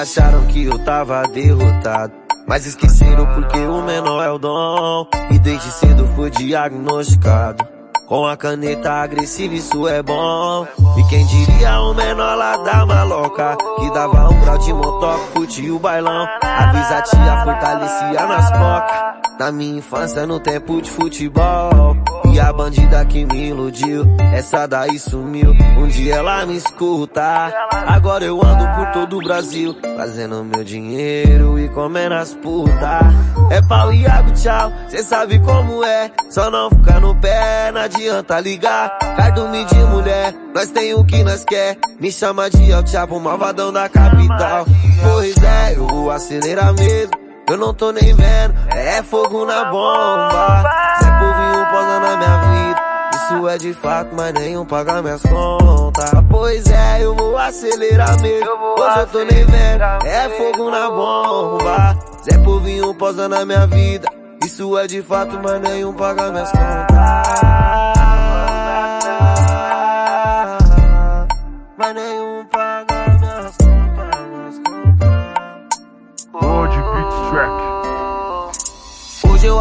acharam que eu tava derrotado. Mas esqueceram porque o menor é o dom. E desde cedo fui diagnosticado. Com a caneta agressiva isso é bom E quem diria o menor lá da maloca Que dava um grau de motoca, curtia o bailão Avisa a tia, fortalecia nas cocas Na minha infância no tempo de futebol e a bandida que me iludiu, essa daí sumiu. Um dia ela me escuta. Agora eu ando por todo o Brasil, fazendo meu dinheiro e comendo as putas. É pau e água, tchau, cê sabe como é. Só não ficar no pé, não adianta ligar. Cai dormir de mulher, nós tem o que nós quer. Me chama de El Chapo, malvadão da capital. Pois é, eu vou acelerar mesmo. Eu não tô nem vendo, é fogo na bomba. Isso é de fato, mas nenhum paga minhas contas. Pois é, eu vou acelerar mesmo. Hoje eu tô nem vendo, é fogo na bomba. Zé Povinho posa na minha vida. Isso é de fato, mas nenhum paga minhas contas. Mas nenhum paga minhas contas. Lord Beats Track.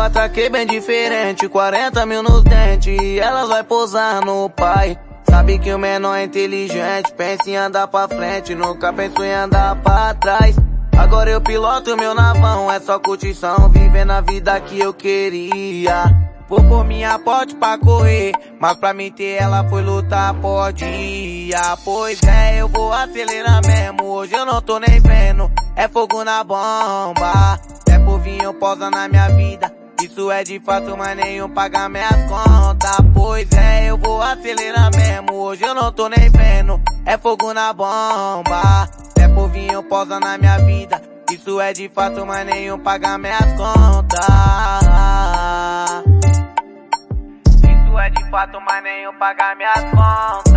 Ataquei bem diferente, 40 mil nos dentes, e elas vai posar no pai. Sabe que o menor é inteligente, pensa em andar pra frente, nunca pensou em andar pra trás. Agora eu piloto meu navão, é só curtição, vivendo a vida que eu queria. Vou por minha pote pra correr, mas pra mim ter ela foi lutar por dia. Pois é, eu vou acelerar mesmo, hoje eu não tô nem vendo, é fogo na bomba. É povinho posa na minha vida, isso é de fato, mas nenhum paga minhas contas. Pois é, eu vou acelerar mesmo, hoje eu não tô nem vendo, é fogo na bomba. É povinho posa na minha vida, isso é de fato, mas nenhum paga minhas contas. Isso é de fato, mas nenhum paga minhas contas.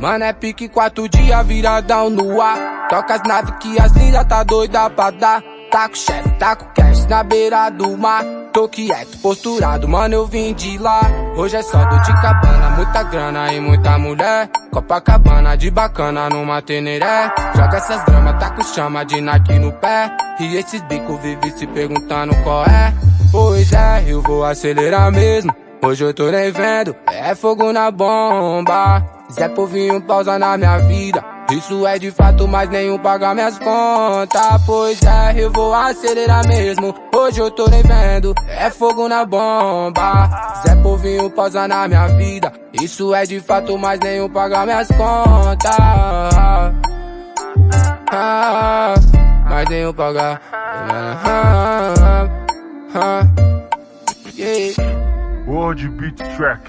Mano, é pique quatro dias viradão no ar. Toca as naves que as lindas tá doida pra dar. Tá com chefe, tá com cash na beira do mar. Tô quieto, posturado, mano, eu vim de lá. Hoje é só dor de cabana, muita grana e muita mulher. Copacabana de bacana numa teneré. Joga essas gramas, tá com chama de Nike no pé. E esses bicos vivem se perguntando qual é. Pois é, eu vou acelerar mesmo. Hoje eu tô nem vendo, é fogo na bomba. Zé Povinho pausa na minha vida. Isso é de fato, mas nenhum paga minhas contas. Pois é, eu vou acelerar mesmo. Hoje eu tô nem vendo, é fogo na bomba. Zé Povinho pausa na minha vida. Isso é de fato, mas nenhum paga minhas contas. Ah, mas nenhum paga. Ah, ah, ah, yeah. Lord Beats Track.